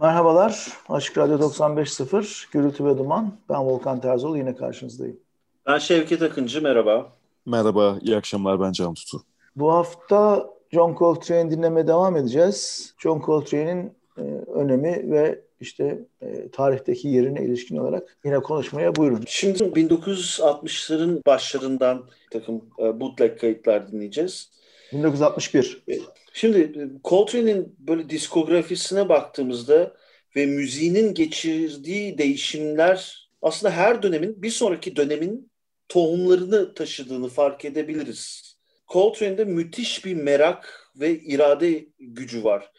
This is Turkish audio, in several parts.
Merhabalar, Açık Radyo 95.0, Gürültü ve Duman. Ben Volkan Terzoğlu, yine karşınızdayım. Ben Şevket Akıncı, merhaba. Merhaba, iyi akşamlar, ben Can Tutu. Bu hafta John Coltrane dinlemeye devam edeceğiz. John Coltrane'in e, önemi ve işte e, tarihteki yerine ilişkin olarak yine konuşmaya buyurun. Şimdi 1960'ların başlarından takım e, bootleg kayıtlar dinleyeceğiz. 1961. Şimdi e, Coltrane'in böyle diskografisine baktığımızda ve müziğinin geçirdiği değişimler aslında her dönemin bir sonraki dönemin tohumlarını taşıdığını fark edebiliriz. Coltrane'de müthiş bir merak ve irade gücü var.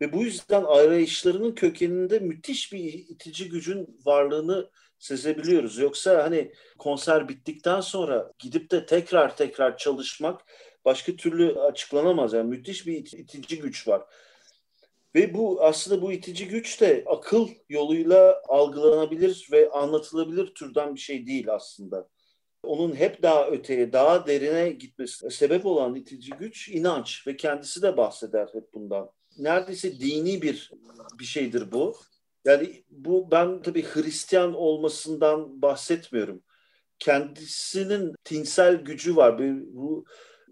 Ve bu yüzden arayışlarının kökeninde müthiş bir itici gücün varlığını sezebiliyoruz. Yoksa hani konser bittikten sonra gidip de tekrar tekrar çalışmak başka türlü açıklanamaz. Yani müthiş bir itici güç var. Ve bu aslında bu itici güç de akıl yoluyla algılanabilir ve anlatılabilir türden bir şey değil aslında. Onun hep daha öteye, daha derine gitmesine sebep olan itici güç inanç ve kendisi de bahseder hep bundan. Neredeyse dini bir bir şeydir bu. Yani bu ben tabii Hristiyan olmasından bahsetmiyorum. Kendisinin tinsel gücü var. Bu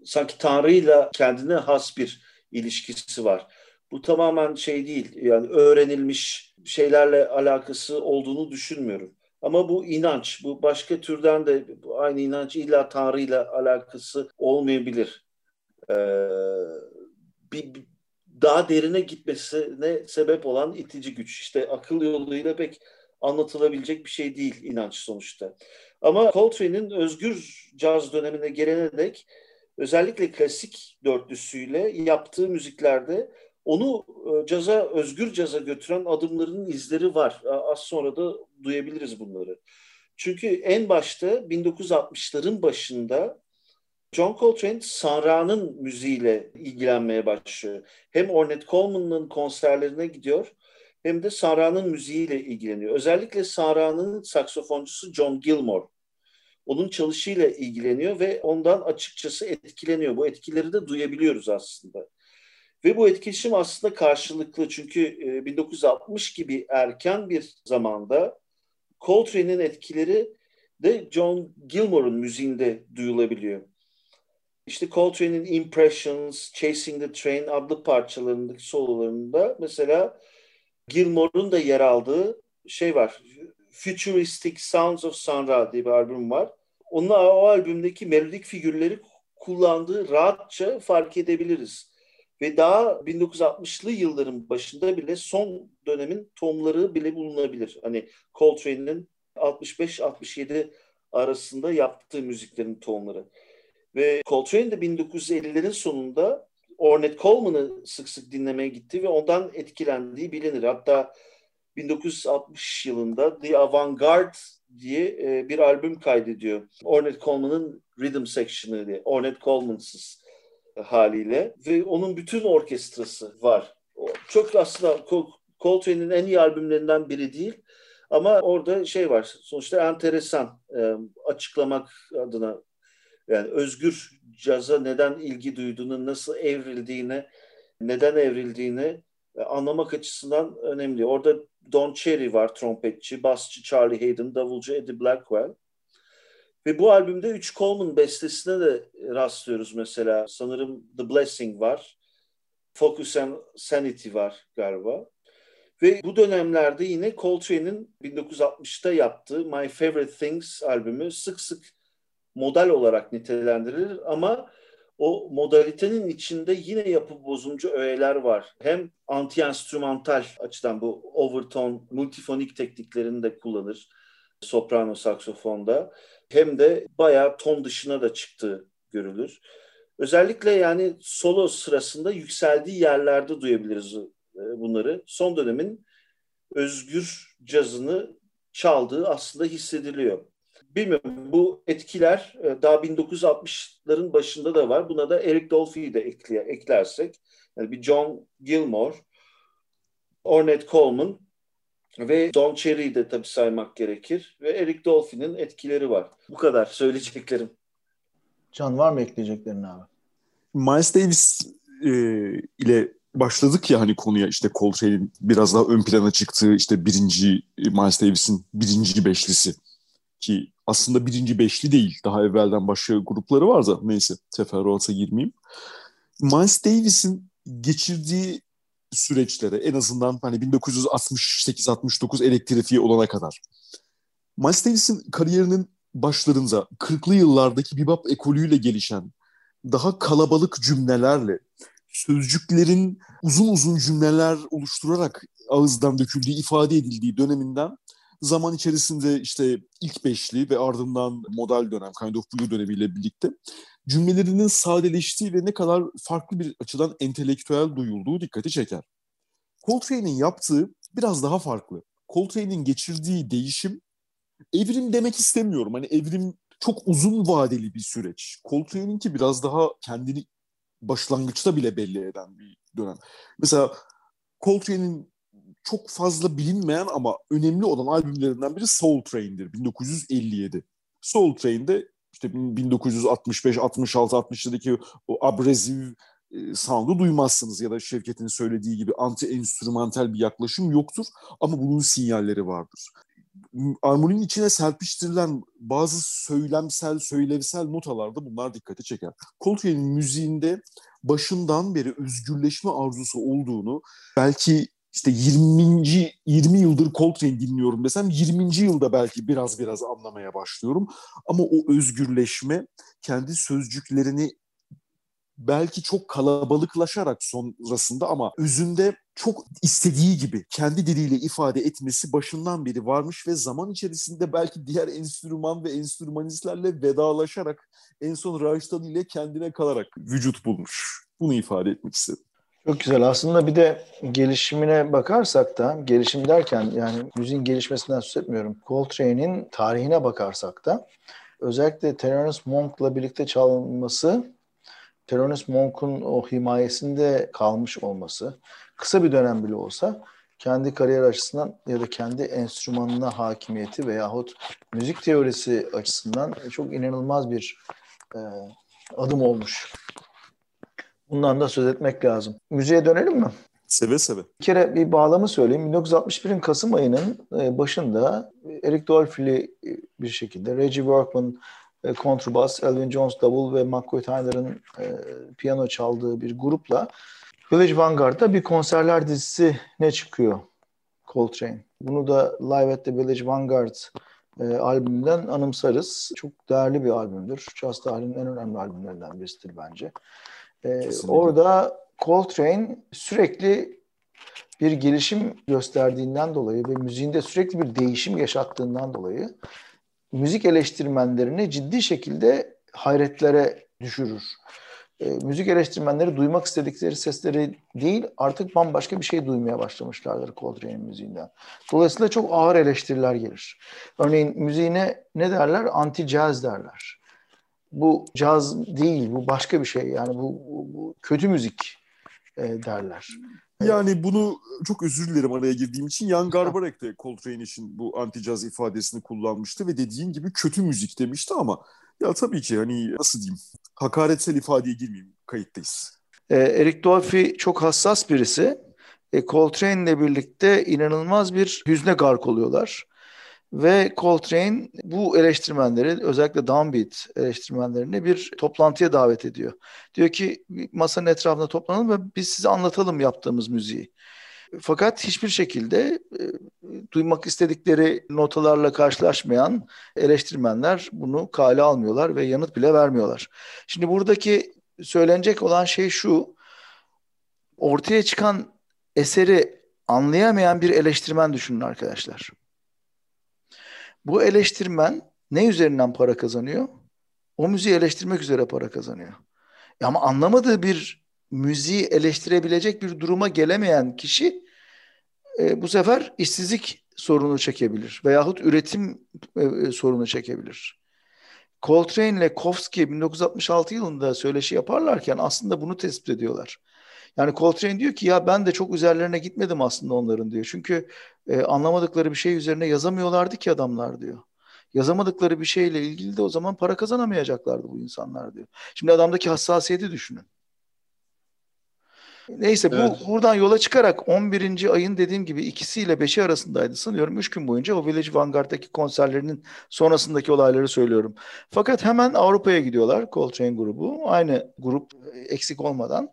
sanki Tanrı'yla kendine has bir ilişkisi var. Bu tamamen şey değil yani öğrenilmiş şeylerle alakası olduğunu düşünmüyorum. Ama bu inanç, bu başka türden de aynı inanç illa Tanrı'yla alakası olmayabilir. Ee, bir, bir daha derine gitmesine sebep olan itici güç. İşte akıl yoluyla pek anlatılabilecek bir şey değil inanç sonuçta. Ama Coltrane'in özgür caz dönemine gelene dek özellikle klasik dörtlüsüyle yaptığı müziklerde onu e, caza, özgür caza götüren adımlarının izleri var. Az sonra da duyabiliriz bunları. Çünkü en başta 1960'ların başında John Coltrane Sanra'nın müziğiyle ilgilenmeye başlıyor. Hem Ornette Coleman'ın konserlerine gidiyor hem de Sanra'nın müziğiyle ilgileniyor. Özellikle Sanra'nın saksofoncusu John Gilmore onun çalışıyla ilgileniyor ve ondan açıkçası etkileniyor. Bu etkileri de duyabiliyoruz aslında. Ve bu etkileşim aslında karşılıklı çünkü 1960 e, gibi erken bir zamanda Coltrane'in etkileri de John Gilmore'un müziğinde duyulabiliyor. İşte Coltrane'in Impressions, Chasing the Train adlı parçalarındaki sololarında mesela Gilmore'un da yer aldığı şey var. Futuristic Sounds of Sun diye bir albüm var onun o albümdeki melodik figürleri kullandığı rahatça fark edebiliriz. Ve daha 1960'lı yılların başında bile son dönemin tomları bile bulunabilir. Hani Coltrane'in 65-67 arasında yaptığı müziklerin tonları. Ve Coltrane de 1950'lerin sonunda Ornette Coleman'ı sık sık dinlemeye gitti ve ondan etkilendiği bilinir. Hatta 1960 yılında The Avantgarde diye e, bir albüm kaydediyor. Ornette Coleman'ın Rhythm Section'ı diye. Ornette Coleman'sız haliyle ve onun bütün orkestrası var. Çok aslında Coltrane'in en iyi albümlerinden biri değil ama orada şey var. Sonuçta enteresan e, açıklamak adına yani özgür caza neden ilgi duyduğunu, nasıl evrildiğini, neden evrildiğini anlamak açısından önemli. Orada Don Cherry var trompetçi, basçı Charlie Hayden, davulcu Eddie Blackwell. Ve bu albümde üç Coleman bestesine de rastlıyoruz mesela. Sanırım The Blessing var. Focus and Sanity var galiba. Ve bu dönemlerde yine Coltrane'in 1960'ta yaptığı My Favorite Things albümü sık sık model olarak nitelendirilir ama o modalitenin içinde yine yapı bozumcu öğeler var. Hem anti-enstrümantal açıdan bu overtone, multifonik tekniklerini de kullanır soprano saksofonda. Hem de bayağı ton dışına da çıktığı görülür. Özellikle yani solo sırasında yükseldiği yerlerde duyabiliriz e, bunları. Son dönemin özgür cazını çaldığı aslında hissediliyor bilmiyorum bu etkiler e, daha 1960'ların başında da var. Buna da Eric Dolphy'yi de ekle, eklersek yani bir John Gilmore, Ornette Coleman ve Don Cherry'i de tabii saymak gerekir. Ve Eric Dolphy'nin etkileri var. Bu kadar söyleyeceklerim. Can var mı ekleyeceklerin abi? Miles Davis e, ile başladık ya hani konuya işte Coltrane'in biraz daha ön plana çıktığı işte birinci Miles Davis'in birinci beşlisi ki aslında birinci beşli değil. Daha evvelden başka grupları var da neyse teferruata girmeyeyim. Miles Davis'in geçirdiği süreçlere en azından hani 1968-69 elektrifiye olana kadar. Miles Davis'in kariyerinin başlarında 40'lı yıllardaki bebop ekolüyle gelişen daha kalabalık cümlelerle sözcüklerin uzun uzun cümleler oluşturarak ağızdan döküldüğü, ifade edildiği döneminden zaman içerisinde işte ilk beşli ve ardından model dönem, Kind of Blue dönemiyle birlikte cümlelerinin sadeleştiği ve ne kadar farklı bir açıdan entelektüel duyulduğu dikkati çeker. Coltrane'in yaptığı biraz daha farklı. Coltrane'in geçirdiği değişim evrim demek istemiyorum. Hani evrim çok uzun vadeli bir süreç. Coltrane'inki biraz daha kendini başlangıçta bile belli eden bir dönem. Mesela Coltrane'in çok fazla bilinmeyen ama önemli olan albümlerinden biri Soul Train'dir 1957. Soul Train'de işte 1965, 66, 67'deki o abrezif sound'u duymazsınız ya da Şevket'in söylediği gibi anti enstrümantal bir yaklaşım yoktur ama bunun sinyalleri vardır. Armoninin içine serpiştirilen bazı söylemsel, söylevsel notalarda bunlar dikkati çeker. Coltrane'in müziğinde başından beri özgürleşme arzusu olduğunu belki işte 20. 20 yıldır Coltrane dinliyorum desem 20. yılda belki biraz biraz anlamaya başlıyorum. Ama o özgürleşme kendi sözcüklerini belki çok kalabalıklaşarak sonrasında ama özünde çok istediği gibi kendi diliyle ifade etmesi başından beri varmış ve zaman içerisinde belki diğer enstrüman ve enstrümanistlerle vedalaşarak en son Raiştan ile kendine kalarak vücut bulmuş. Bunu ifade etmek istedim. Çok güzel. Aslında bir de gelişimine bakarsak da, gelişim derken yani müziğin gelişmesinden söz etmiyorum. Coltrane'in tarihine bakarsak da özellikle Thelonious Monk'la birlikte çalınması, Thelonious Monk'un o himayesinde kalmış olması, kısa bir dönem bile olsa kendi kariyer açısından ya da kendi enstrümanına hakimiyeti veyahut müzik teorisi açısından çok inanılmaz bir e, adım olmuş. Bundan da söz etmek lazım. Müziğe dönelim mi? Seve seve. Bir kere bir bağlamı söyleyeyim. 1961'in Kasım ayının e, başında Eric Dolphy'li e, bir şekilde Reggie Workman e, kontrbas, Elvin Jones davul ve McCoy Tyner'ın piyano çaldığı bir grupla Village Vanguard'da bir konserler dizisi ne çıkıyor Coltrane. Bunu da Live at the Village Vanguard e, albümünden anımsarız. Çok değerli bir albümdür. Jazz tarihinin en önemli albümlerinden birisidir bence. E, orada Coltrane sürekli bir gelişim gösterdiğinden dolayı ve müziğinde sürekli bir değişim yaşattığından dolayı müzik eleştirmenlerini ciddi şekilde hayretlere düşürür. E, müzik eleştirmenleri duymak istedikleri sesleri değil artık bambaşka bir şey duymaya başlamışlardır Coltrane'in müziğinden. Dolayısıyla çok ağır eleştiriler gelir. Örneğin müziğine ne derler? Anti-jazz derler bu caz değil, bu başka bir şey. Yani bu, bu, bu kötü müzik e, derler. Yani bunu çok özür dilerim araya girdiğim için. Jan Garbarek de Coltrane için bu anti caz ifadesini kullanmıştı ve dediğin gibi kötü müzik demişti ama ya tabii ki hani nasıl diyeyim hakaretsel ifadeye girmeyeyim kayıttayız. Ee, Eric Dolphy çok hassas birisi. E, Coltrane ile birlikte inanılmaz bir hüzne gark oluyorlar. Ve Coltrane bu eleştirmenleri özellikle downbeat eleştirmenlerini bir toplantıya davet ediyor. Diyor ki masanın etrafında toplanalım ve biz size anlatalım yaptığımız müziği. Fakat hiçbir şekilde e, duymak istedikleri notalarla karşılaşmayan eleştirmenler bunu kale almıyorlar ve yanıt bile vermiyorlar. Şimdi buradaki söylenecek olan şey şu. Ortaya çıkan eseri anlayamayan bir eleştirmen düşünün arkadaşlar. Bu eleştirmen ne üzerinden para kazanıyor? O müziği eleştirmek üzere para kazanıyor. Ama anlamadığı bir müziği eleştirebilecek bir duruma gelemeyen kişi e, bu sefer işsizlik sorunu çekebilir veyahut üretim e, e sorunu çekebilir. Coltrane ile Kofsky 1966 yılında söyleşi yaparlarken aslında bunu tespit ediyorlar. Yani Coltrane diyor ki ya ben de çok üzerlerine gitmedim aslında onların diyor. Çünkü e, anlamadıkları bir şey üzerine yazamıyorlardı ki adamlar diyor. Yazamadıkları bir şeyle ilgili de o zaman para kazanamayacaklardı bu insanlar diyor. Şimdi adamdaki hassasiyeti düşünün. Neyse bu evet. buradan yola çıkarak 11. ayın dediğim gibi ikisiyle 5'i arasındaydı sanıyorum. 3 gün boyunca o Village Vanguard'daki konserlerinin sonrasındaki olayları söylüyorum. Fakat hemen Avrupa'ya gidiyorlar Coltrane grubu. Aynı grup eksik olmadan.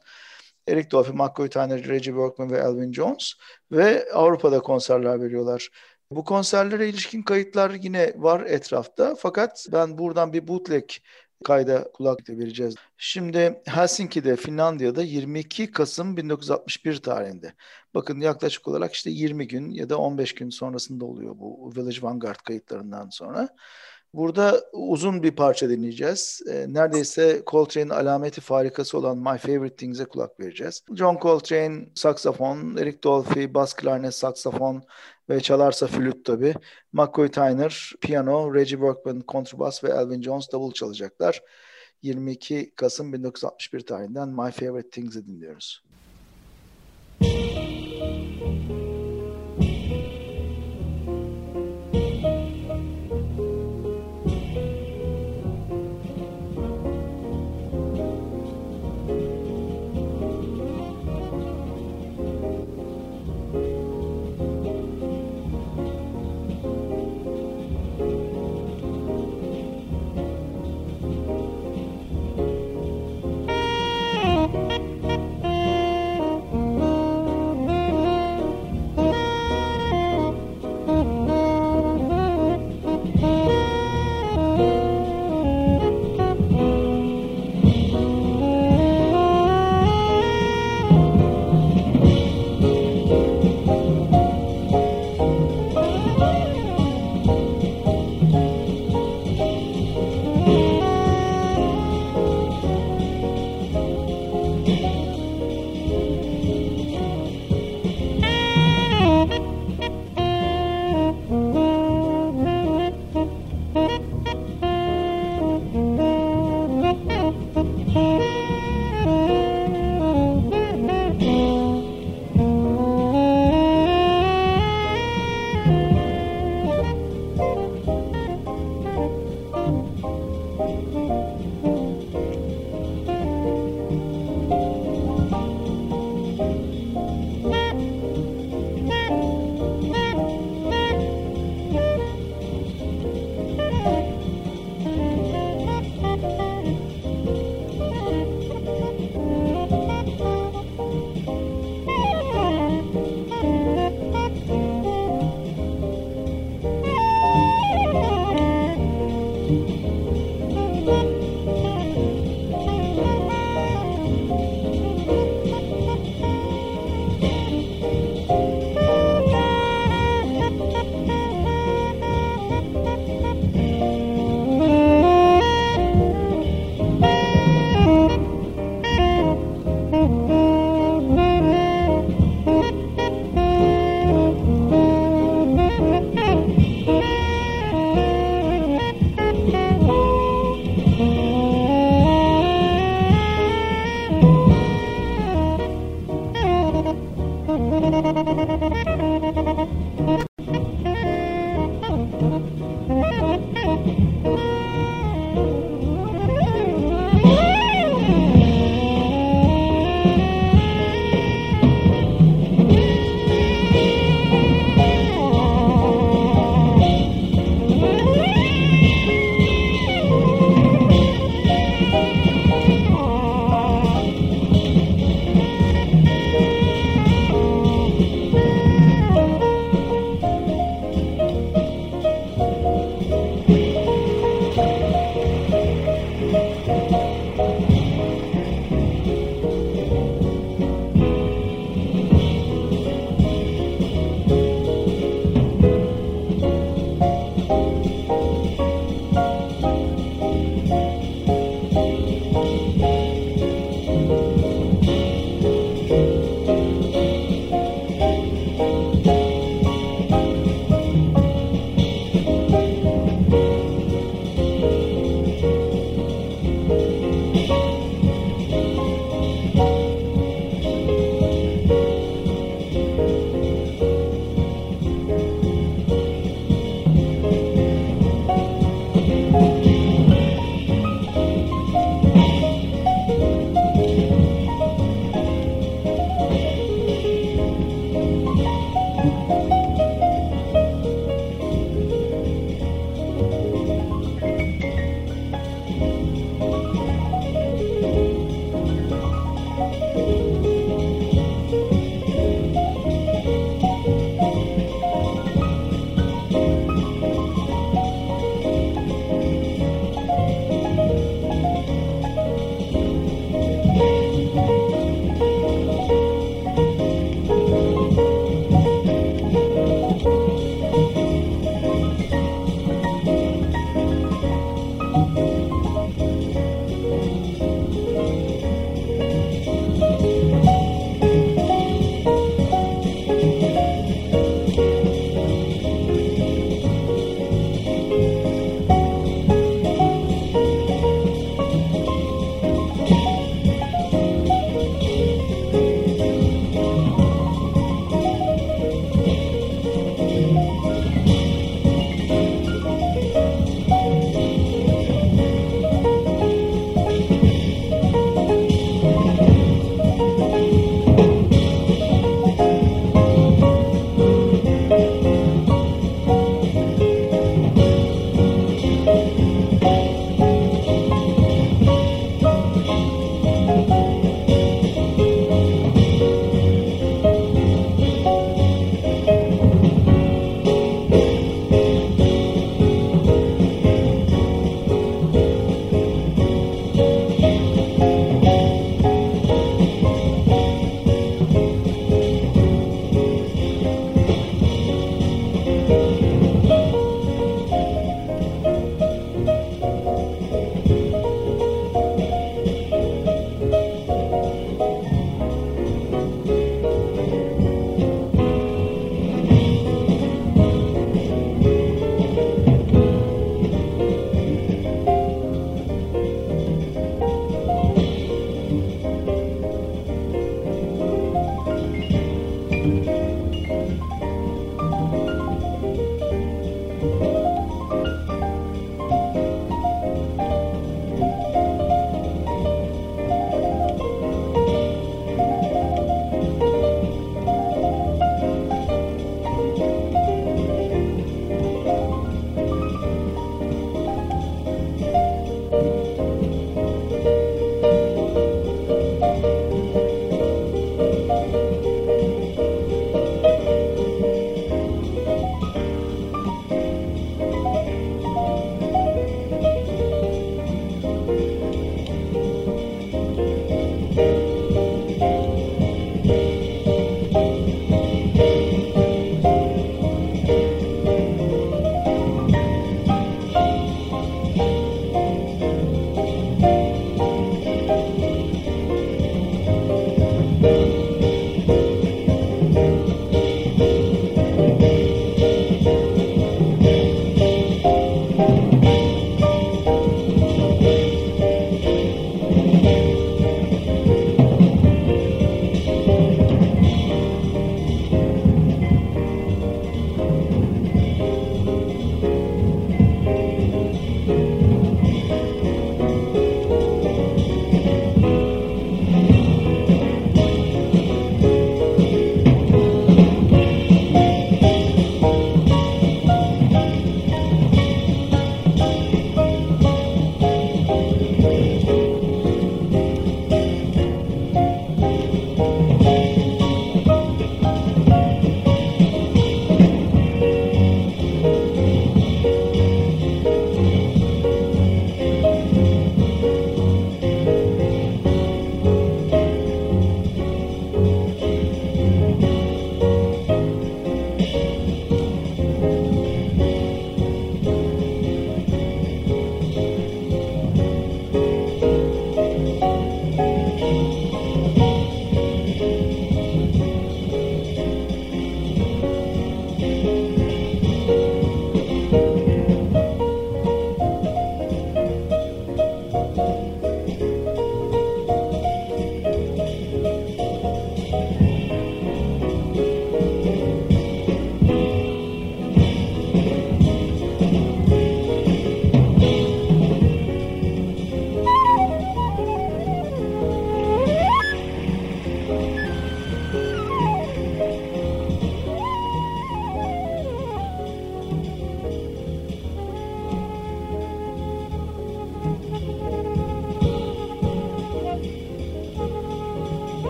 Eric Dolphy, McCoy Tyner, Reggie Workman ve Elvin Jones ve Avrupa'da konserler veriyorlar. Bu konserlere ilişkin kayıtlar yine var etrafta fakat ben buradan bir bootleg kayda kulak vereceğiz. Şimdi Helsinki'de, Finlandiya'da 22 Kasım 1961 tarihinde. Bakın yaklaşık olarak işte 20 gün ya da 15 gün sonrasında oluyor bu Village Vanguard kayıtlarından sonra. Burada uzun bir parça dinleyeceğiz. E, neredeyse Coltrane'in alameti farikası olan My Favorite Things'e kulak vereceğiz. John Coltrane saksafon, Eric Dolphy bas klarnet saksafon ve çalarsa flüt tabi. McCoy Tyner piyano, Reggie Workman kontrbas ve Elvin Jones davul çalacaklar. 22 Kasım 1961 tarihinden My Favorite Things'i dinliyoruz. Evet,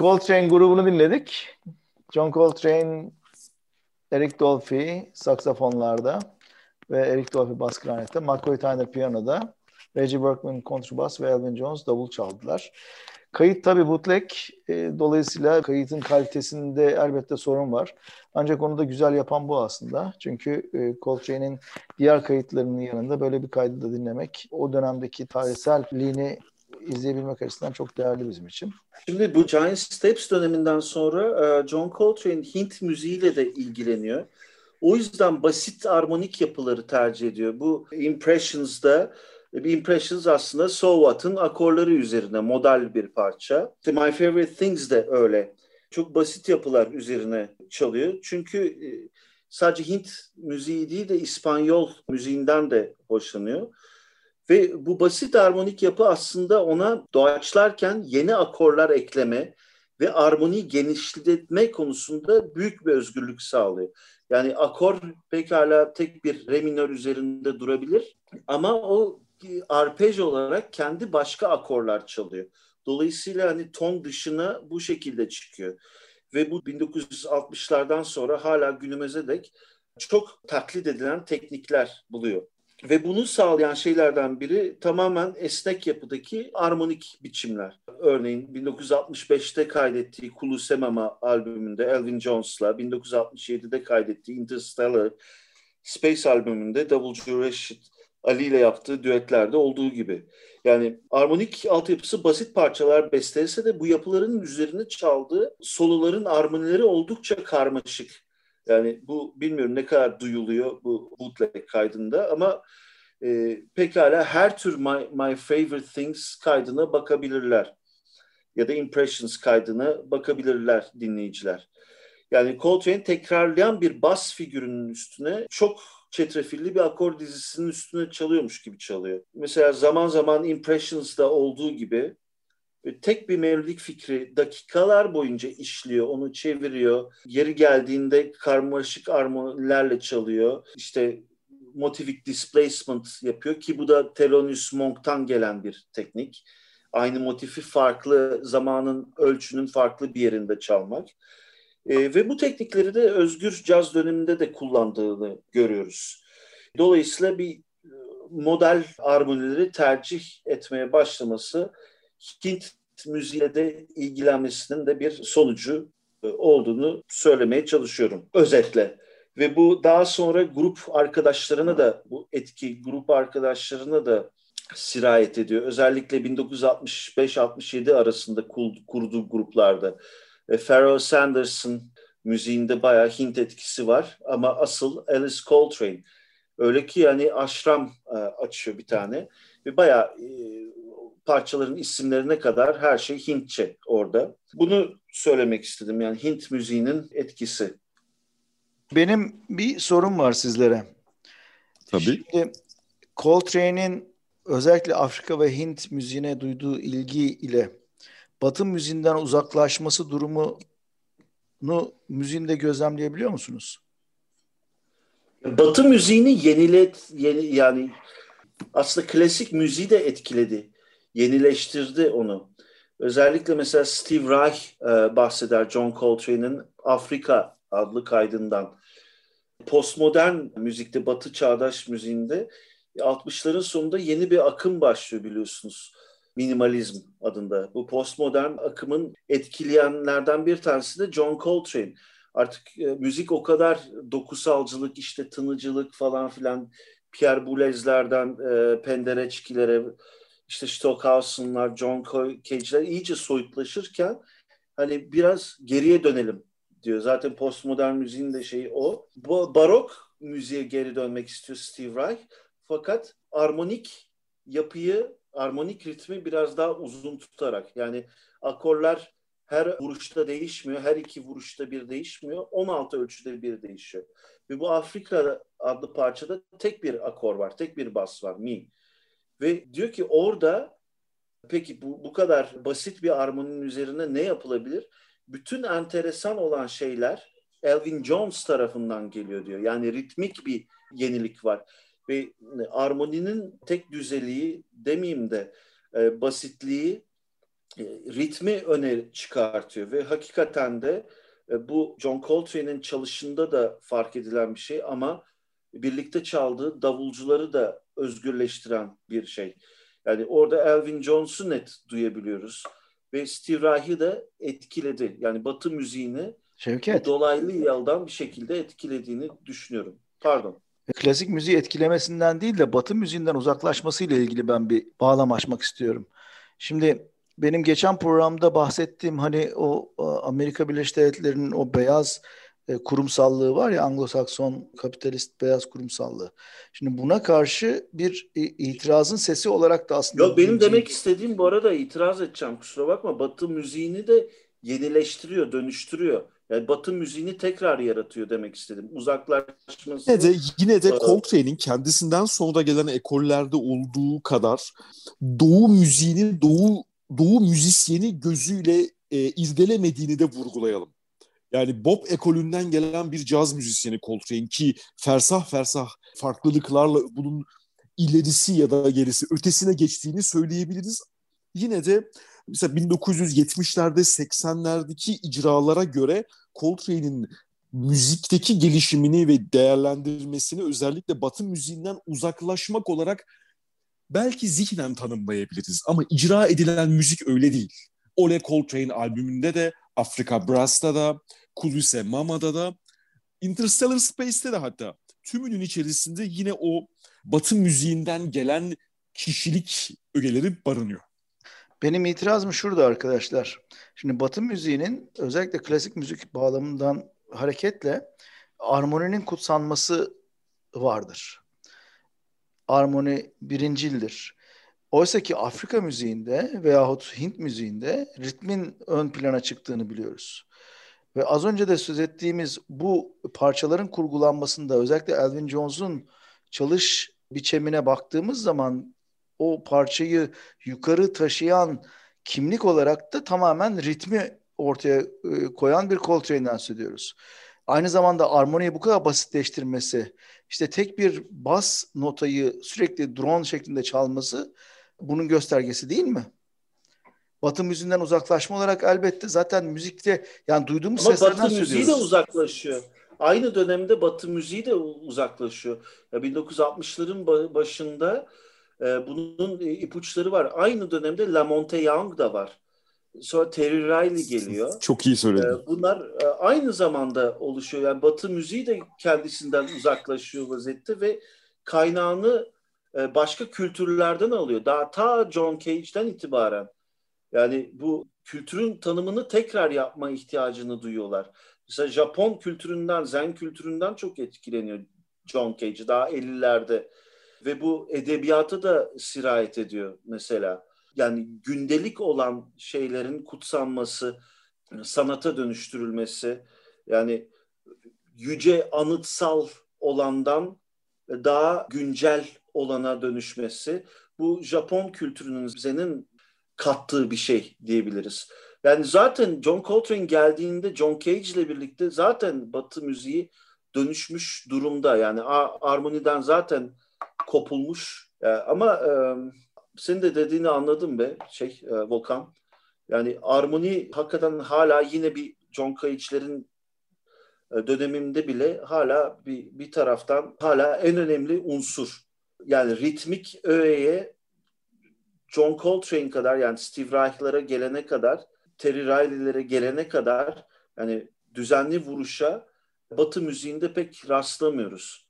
Coltrane grubunu dinledik. John Coltrane, Eric Dolphy saksafonlarda ve Eric Dolphy bas klarnette, McCoy Tyner piyanoda, Reggie Berkman kontrbas ve Elvin Jones davul çaldılar. Kayıt tabii bootleg, e, dolayısıyla kayıtın kalitesinde elbette sorun var. Ancak onu da güzel yapan bu aslında. Çünkü e, Coltrane'in diğer kayıtlarının yanında böyle bir kaydı da dinlemek o dönemdeki tarihselliğini izleyebilmek açısından çok değerli bizim için. Şimdi bu Giant Steps döneminden sonra e, John Coltrane Hint müziğiyle de ilgileniyor. O yüzden basit armonik yapıları tercih ediyor. Bu Impressions'da bir Impressions aslında So What'ın akorları üzerine model bir parça. İşte My Favorite Things de öyle. Çok basit yapılar üzerine çalıyor. Çünkü e, sadece Hint müziği değil de İspanyol müziğinden de hoşlanıyor. Ve bu basit armonik yapı aslında ona doğaçlarken yeni akorlar ekleme ve armoniyi genişletme konusunda büyük bir özgürlük sağlıyor. Yani akor pekala tek bir re minör üzerinde durabilir ama o arpej olarak kendi başka akorlar çalıyor. Dolayısıyla hani ton dışına bu şekilde çıkıyor. Ve bu 1960'lardan sonra hala günümüze dek çok taklit edilen teknikler buluyor. Ve bunu sağlayan şeylerden biri tamamen esnek yapıdaki armonik biçimler. Örneğin 1965'te kaydettiği Kulu Semama albümünde Elvin Jones'la, 1967'de kaydettiği Interstellar Space albümünde Davulcu Reşit Ali ile yaptığı düetlerde olduğu gibi. Yani armonik altyapısı basit parçalar bestelese de bu yapıların üzerine çaldığı soloların armonileri oldukça karmaşık. Yani bu bilmiyorum ne kadar duyuluyor bu bootleg kaydında ama e, pekala her tür my, my Favorite Things kaydına bakabilirler. Ya da Impressions kaydına bakabilirler dinleyiciler. Yani Coltrane tekrarlayan bir bas figürünün üstüne çok çetrefilli bir akor dizisinin üstüne çalıyormuş gibi çalıyor. Mesela zaman zaman Impressions'da olduğu gibi tek bir melodik fikri dakikalar boyunca işliyor, onu çeviriyor. Yeri geldiğinde karmaşık armonilerle çalıyor. İşte motivik displacement yapıyor ki bu da Thelonious Monk'tan gelen bir teknik. Aynı motifi farklı zamanın ölçünün farklı bir yerinde çalmak. E, ve bu teknikleri de özgür caz döneminde de kullandığını görüyoruz. Dolayısıyla bir e, model armonileri tercih etmeye başlaması Hint müziğe de ilgilenmesinin de bir sonucu e, olduğunu söylemeye çalışıyorum özetle. Ve bu daha sonra grup arkadaşlarına da bu etki grup arkadaşlarına da sirayet ediyor. Özellikle 1965-67 arasında kurduğu gruplarda. E, Pharoah Sanderson müziğinde bayağı Hint etkisi var ama asıl Alice Coltrane. Öyle ki yani aşram e, açıyor bir tane ve bayağı parçaların isimlerine kadar her şey Hintçe orada. Bunu söylemek istedim yani Hint müziğinin etkisi. Benim bir sorum var sizlere. Tabii. Şimdi Coltrane'in özellikle Afrika ve Hint müziğine duyduğu ilgi ile Batı müziğinden uzaklaşması durumunu müziğinde gözlemleyebiliyor musunuz? Batı müziğini yenilet yeni, yani aslında klasik müziği de etkiledi. Yenileştirdi onu. Özellikle mesela Steve Reich e, bahseder John Coltrane'in Afrika adlı kaydından. Postmodern müzikte, batı çağdaş müziğinde 60'ların sonunda yeni bir akım başlıyor biliyorsunuz. Minimalizm adında. Bu postmodern akımın etkileyenlerden bir tanesi de John Coltrane. Artık e, müzik o kadar dokusalcılık, işte tınıcılık falan filan Pierre Boulez'lerden e, Penderecki'lere, işte Stockhausen'lar, John Cage'ler iyice soyutlaşırken hani biraz geriye dönelim diyor. Zaten postmodern müziğin de şeyi o. Bu barok müziğe geri dönmek istiyor Steve Reich. Fakat armonik yapıyı, armonik ritmi biraz daha uzun tutarak yani akorlar her vuruşta değişmiyor. Her iki vuruşta bir değişmiyor. 16 ölçüde bir değişiyor. Ve bu Afrika adlı parçada tek bir akor var. Tek bir bas var. Mi. Ve diyor ki orada peki bu, bu kadar basit bir armoninin üzerine ne yapılabilir? Bütün enteresan olan şeyler Elvin Jones tarafından geliyor diyor. Yani ritmik bir yenilik var ve armoninin tek düzeliği demeyeyim de e, basitliği e, ritmi öne çıkartıyor ve hakikaten de e, bu John Coltrane'in çalışında da fark edilen bir şey ama birlikte çaldığı davulcuları da özgürleştiren bir şey. Yani orada Elvin Jones'u net duyabiliyoruz ve Steve Reich'i de etkiledi. Yani Batı müziğini Şevket. dolaylı yoldan bir şekilde etkilediğini düşünüyorum. Pardon klasik müziği etkilemesinden değil de Batı müziğinden uzaklaşmasıyla ilgili ben bir bağlam açmak istiyorum. Şimdi benim geçen programda bahsettiğim hani o Amerika Birleşik Devletleri'nin o beyaz e, kurumsallığı var ya Anglo-Sakson kapitalist beyaz kurumsallığı. Şimdi buna karşı bir itirazın sesi olarak da aslında... Yok benim demek istediğim bu arada itiraz edeceğim kusura bakma. Batı müziğini de yenileştiriyor, dönüştürüyor. Yani Batı müziğini tekrar yaratıyor demek istedim. Uzaklaşması. Yine de, yine de Coltrane'in kendisinden sonra gelen ekollerde olduğu kadar Doğu müziğini Doğu Doğu müzisyeni gözüyle e, irdelemediğini de vurgulayalım. Yani Bob ekolünden gelen bir caz müzisyeni Coltrane ki fersah fersah farklılıklarla bunun ilerisi ya da gerisi ötesine geçtiğini söyleyebiliriz. Yine de mesela 1970'lerde 80'lerdeki icralara göre Coltrane'in müzikteki gelişimini ve değerlendirmesini özellikle Batı müziğinden uzaklaşmak olarak belki zihnen tanımlayabiliriz. Ama icra edilen müzik öyle değil. Ole Coltrane albümünde de, Afrika Brass'ta da, Kulise Mama'da da, Interstellar Space'te de hatta tümünün içerisinde yine o Batı müziğinden gelen kişilik ögeleri barınıyor. Benim itirazım şurada arkadaşlar. Şimdi Batı müziğinin özellikle klasik müzik bağlamından hareketle armoninin kutsanması vardır. Armoni birincildir. Oysa ki Afrika müziğinde veyahut Hint müziğinde ritmin ön plana çıktığını biliyoruz. Ve az önce de söz ettiğimiz bu parçaların kurgulanmasında özellikle Elvin Jones'un çalış biçimine baktığımız zaman o parçayı yukarı taşıyan kimlik olarak da tamamen ritmi ortaya e, koyan bir Coltrane'den söylüyoruz. Aynı zamanda armoniyi bu kadar basitleştirmesi, işte tek bir bas notayı sürekli drone şeklinde çalması bunun göstergesi değil mi? Batı müziğinden uzaklaşma olarak elbette zaten müzikte yani duyduğumuz Ama seslerden Batı müziği de uzaklaşıyor. Aynı dönemde Batı müziği de uzaklaşıyor. Ya 1960'ların başında e, bunun ipuçları var. Aynı dönemde La Monte Young da var. Sonra Terry Riley geliyor. Çok iyi söyledin. E, bunlar e, aynı zamanda oluşuyor. Yani Batı müziği de kendisinden uzaklaşıyor vaziyette ve kaynağını e, başka kültürlerden alıyor. Daha ta John Cage'den itibaren. Yani bu kültürün tanımını tekrar yapma ihtiyacını duyuyorlar. Mesela Japon kültüründen, Zen kültüründen çok etkileniyor John Cage daha 50'lerde. Ve bu edebiyatı da sirayet ediyor mesela. Yani gündelik olan şeylerin kutsanması, sanata dönüştürülmesi, yani yüce anıtsal olandan daha güncel olana dönüşmesi bu Japon kültürünün Zen'in kattığı bir şey diyebiliriz. Yani zaten John Coltrane geldiğinde John Cage ile birlikte zaten Batı müziği dönüşmüş durumda. Yani armoniden zaten kopulmuş. E, ama e, senin de dediğini anladım be şey e, Volkan. Yani armoni hakikaten hala yine bir John Cage'lerin e, döneminde bile hala bir, bir taraftan hala en önemli unsur. Yani ritmik öğeye John Coltrane kadar yani Steve Reich'lara gelene kadar Terry Riley'lere gelene kadar yani düzenli vuruşa Batı müziğinde pek rastlamıyoruz.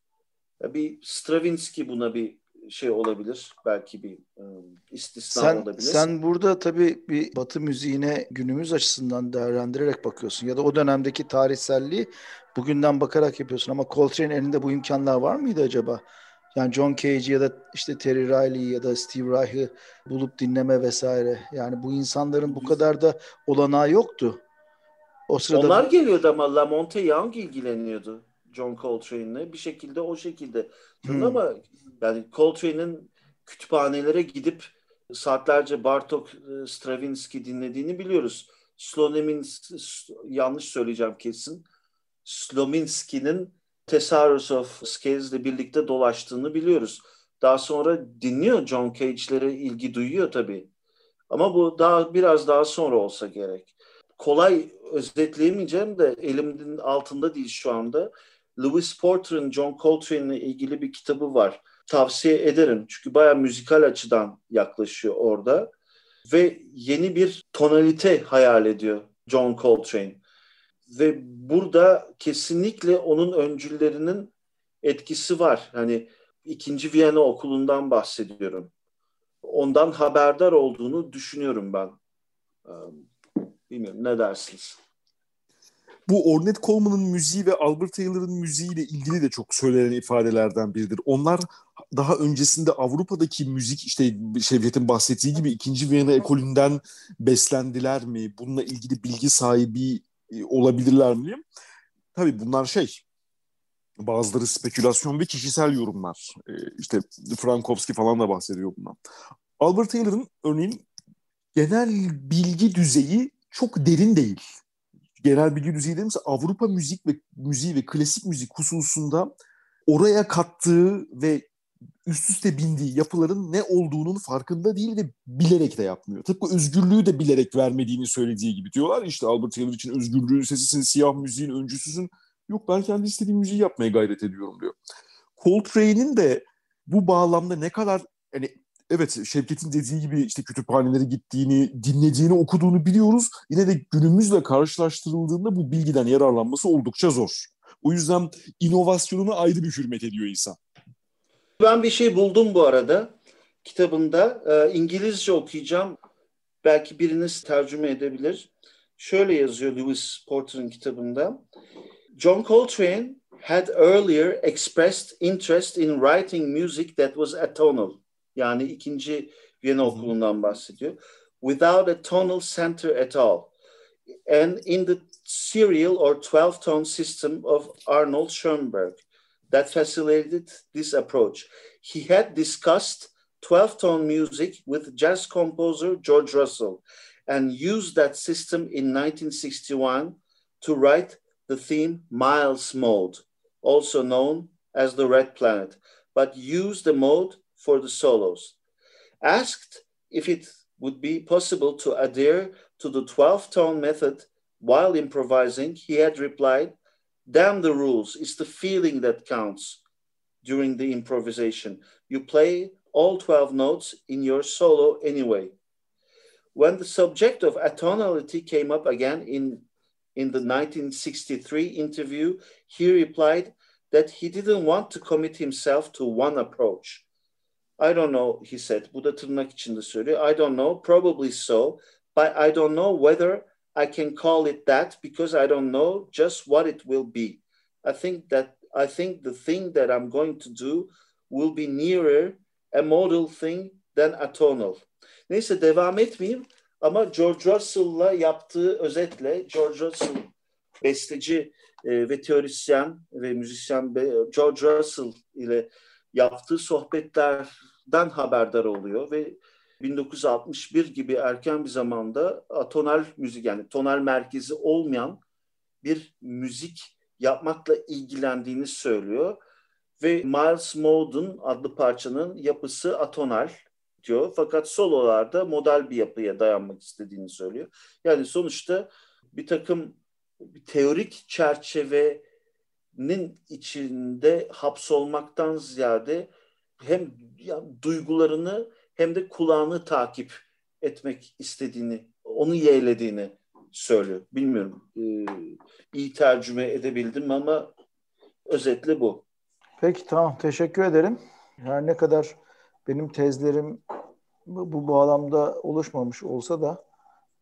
Bir Stravinsky buna bir şey olabilir. Belki bir ıı, istisna sen, olabilir. Sen burada tabii bir Batı müziğine günümüz açısından değerlendirerek bakıyorsun. Ya da o dönemdeki tarihselliği bugünden bakarak yapıyorsun. Ama Coltrane elinde bu imkanlar var mıydı acaba? Yani John Cage ya da işte Terry Riley ya da Steve Reich'ı bulup dinleme vesaire. Yani bu insanların bu kadar da olanağı yoktu. O sırada Onlar geliyordu ama La Monte Young ilgileniyordu John Coltrane'le. Bir şekilde o şekilde. Hmm. Ama yani Coltrane'in kütüphanelere gidip saatlerce Bartok e, Stravinsky dinlediğini biliyoruz. Slonemin yanlış söyleyeceğim kesin. Slominski'nin Thesaurus of Scales ile birlikte dolaştığını biliyoruz. Daha sonra dinliyor John Cage'lere ilgi duyuyor tabii. Ama bu daha biraz daha sonra olsa gerek. Kolay özetleyemeyeceğim de elimin altında değil şu anda. Lewis Porter'ın John Coltrane ile ilgili bir kitabı var. Tavsiye ederim çünkü bayağı müzikal açıdan yaklaşıyor orada. Ve yeni bir tonalite hayal ediyor John Coltrane ve burada kesinlikle onun öncüllerinin etkisi var. Hani ikinci Viyana okulundan bahsediyorum. Ondan haberdar olduğunu düşünüyorum ben. Bilmiyorum ne dersiniz? Bu Ornette Coleman'ın müziği ve Albert Taylor'ın müziğiyle ilgili de çok söylenen ifadelerden biridir. Onlar daha öncesinde Avrupa'daki müzik işte Şevket'in bahsettiği gibi ikinci Viyana ekolünden beslendiler mi? Bununla ilgili bilgi sahibi olabilirler mi? Tabii bunlar şey bazıları spekülasyon ve kişisel yorumlar. E, işte Frankowski falan da bahsediyor bundan. Albert Taylor'ın örneğin genel bilgi düzeyi çok derin değil. Genel bilgi düzeyi değil Avrupa müzik ve müziği ve klasik müzik hususunda oraya kattığı ve üst üste bindiği yapıların ne olduğunun farkında değil ve bilerek de yapmıyor. Tıpkı özgürlüğü de bilerek vermediğini söylediği gibi diyorlar. İşte Albert Taylor için özgürlüğün sesisin, siyah müziğin öncüsüsün. Yok ben kendi istediğim müziği yapmaya gayret ediyorum diyor. Coltrane'in de bu bağlamda ne kadar yani evet Şevket'in dediği gibi işte kütüphanelere gittiğini, dinlediğini, okuduğunu biliyoruz. Yine de günümüzle karşılaştırıldığında bu bilgiden yararlanması oldukça zor. O yüzden inovasyonuna ayrı bir hürmet ediyor insan. Ben bir şey buldum bu arada kitabında. E, İngilizce okuyacağım. Belki biriniz tercüme edebilir. Şöyle yazıyor Lewis Porter'ın kitabında. John Coltrane had earlier expressed interest in writing music that was atonal. Yani ikinci Viyana okulundan bahsediyor. Without a tonal center at all. And in the serial or 12 tone system of Arnold Schoenberg that facilitated this approach. He had discussed 12 tone music with jazz composer George Russell and used that system in 1961 to write the theme Miles Mode, also known as the Red Planet, but used the mode for the solos. Asked if it would be possible to adhere to the 12 tone method while improvising, he had replied, Damn the rules, it's the feeling that counts during the improvisation. You play all 12 notes in your solo anyway. When the subject of atonality came up again in, in the 1963 interview, he replied that he didn't want to commit himself to one approach. I don't know, he said. Bu tırnak içinde söylüyor. I don't know, probably so, but I don't know whether I can call it that because I don't know just what it will be. I think that I think the thing that I'm going to do will be nearer a modal thing than a tonal. Neyse devam etmeyeyim ama George Russell'la yaptığı özetle George Russell besteci e, ve teorisyen ve müzisyen George Russell ile yaptığı sohbetlerden haberdar oluyor ve 1961 gibi erken bir zamanda atonal müzik yani tonal merkezi olmayan bir müzik yapmakla ilgilendiğini söylüyor. Ve Miles Moden adlı parçanın yapısı atonal diyor. Fakat sololarda modal bir yapıya dayanmak istediğini söylüyor. Yani sonuçta bir takım bir teorik çerçevenin içinde hapsolmaktan ziyade hem duygularını hem de kulağını takip etmek istediğini, onu yeğlediğini söylüyor. Bilmiyorum e, iyi tercüme edebildim ama özetle bu. Peki tamam teşekkür ederim. Her ne kadar benim tezlerim bu, bağlamda oluşmamış olsa da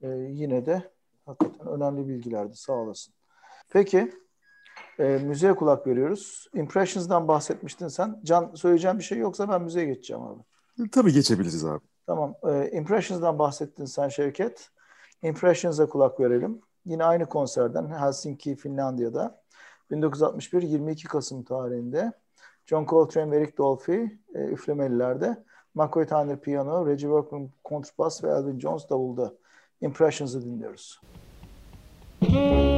e, yine de hakikaten önemli bilgilerdi. Sağ olasın. Peki e, müziğe kulak veriyoruz. Impressions'dan bahsetmiştin sen. Can söyleyeceğim bir şey yoksa ben müziğe geçeceğim abi. Tabii geçebiliriz abi. Tamam. E, Impressions'dan bahsettin sen Şevket. Impressions'a kulak verelim. Yine aynı konserden Helsinki, Finlandiya'da 1961 22 Kasım tarihinde John Coltrane ve Eric Dolphy e, üflemelilerde McCoy Tyner piyano, Reggie Workman kontrbas ve Elvin Jones davulda Impressions'ı dinliyoruz. Müzik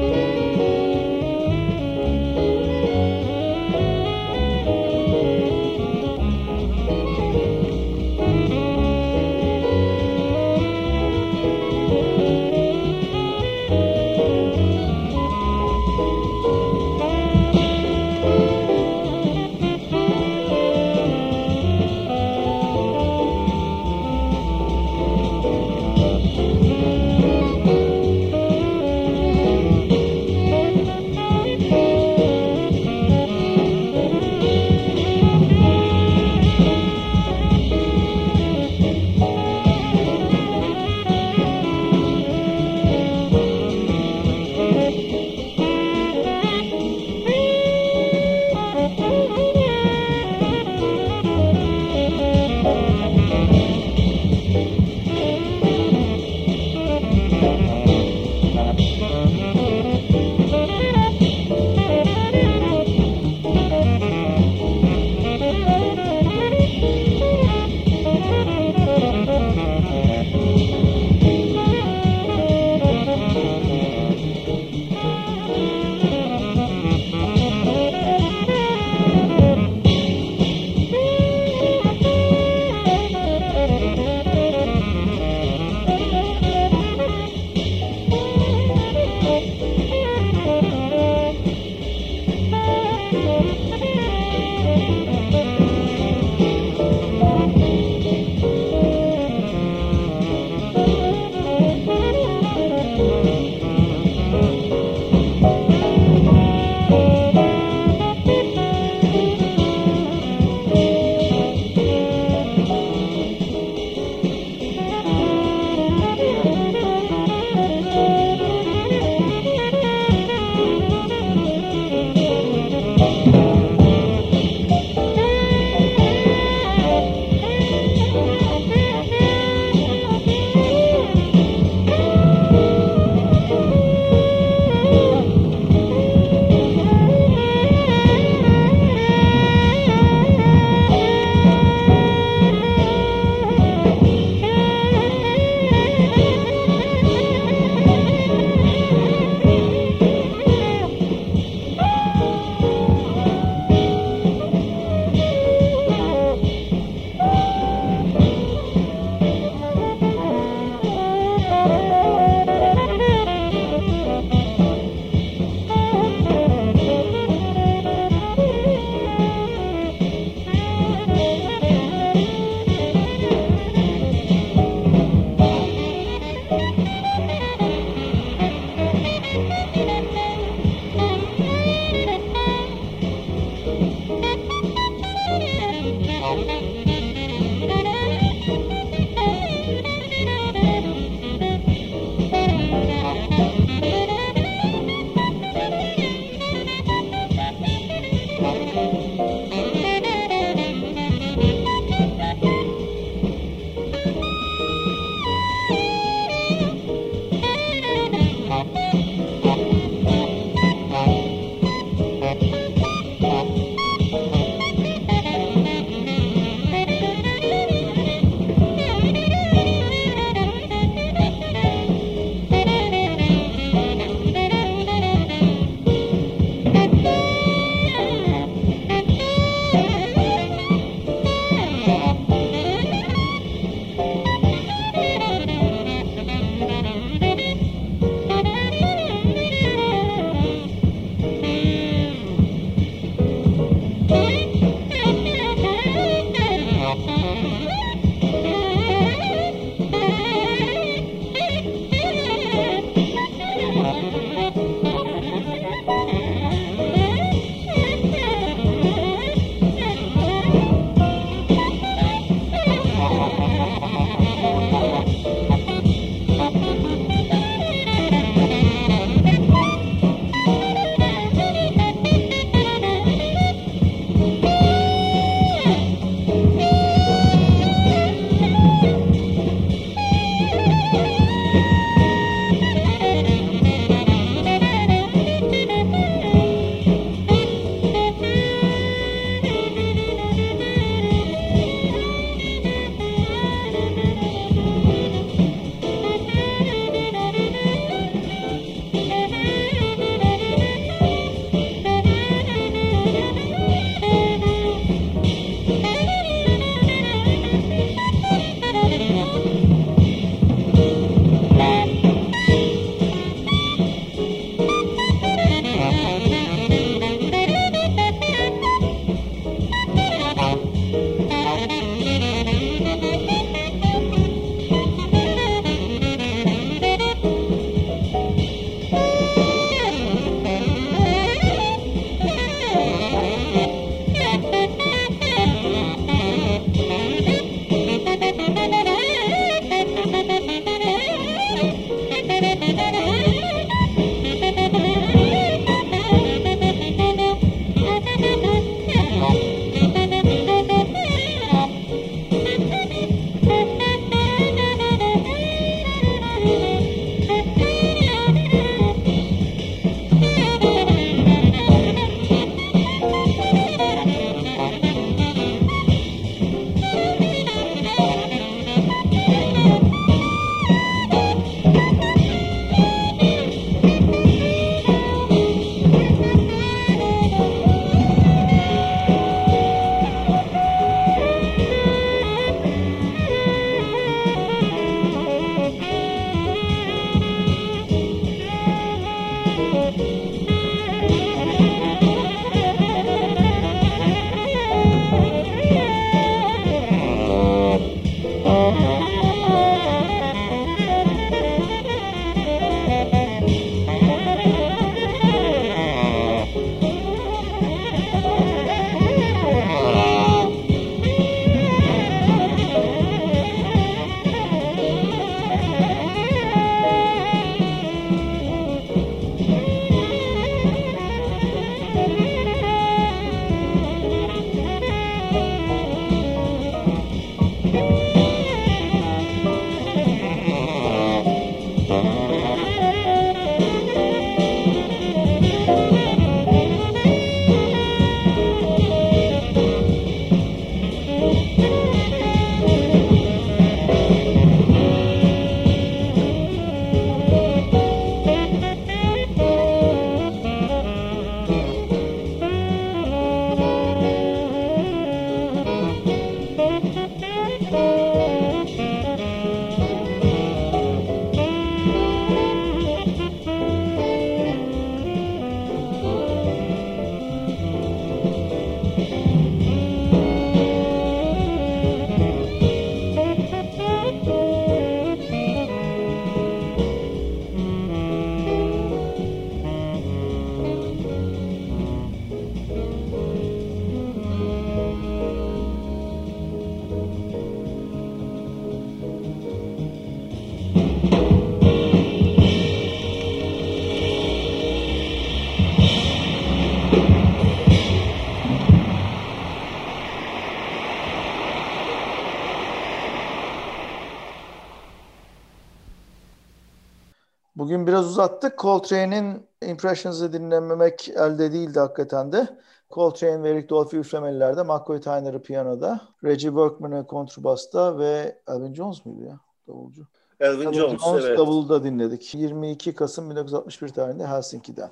Bugün biraz uzattık. Coltrane'in Impressions'ı dinlememek elde değildi hakikaten de. Coltrane ve Eric Dolphy üflemelilerde, McCoy Tyner'ı piyanoda, Reggie Workman'ı kontrbasta ve Elvin Jones muydu ya davulcu? Elvin, Elvin Jones, Jones evet. davulda dinledik. 22 Kasım 1961 tarihinde Helsinki'de.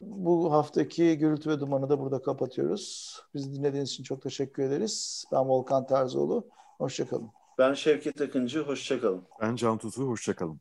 Bu haftaki gürültü ve dumanı da burada kapatıyoruz. Bizi dinlediğiniz için çok teşekkür ederiz. Ben Volkan Terzoğlu. Hoşçakalın. Ben Şevket Akıncı. Hoşçakalın. Ben Can Tutu. Hoşçakalın.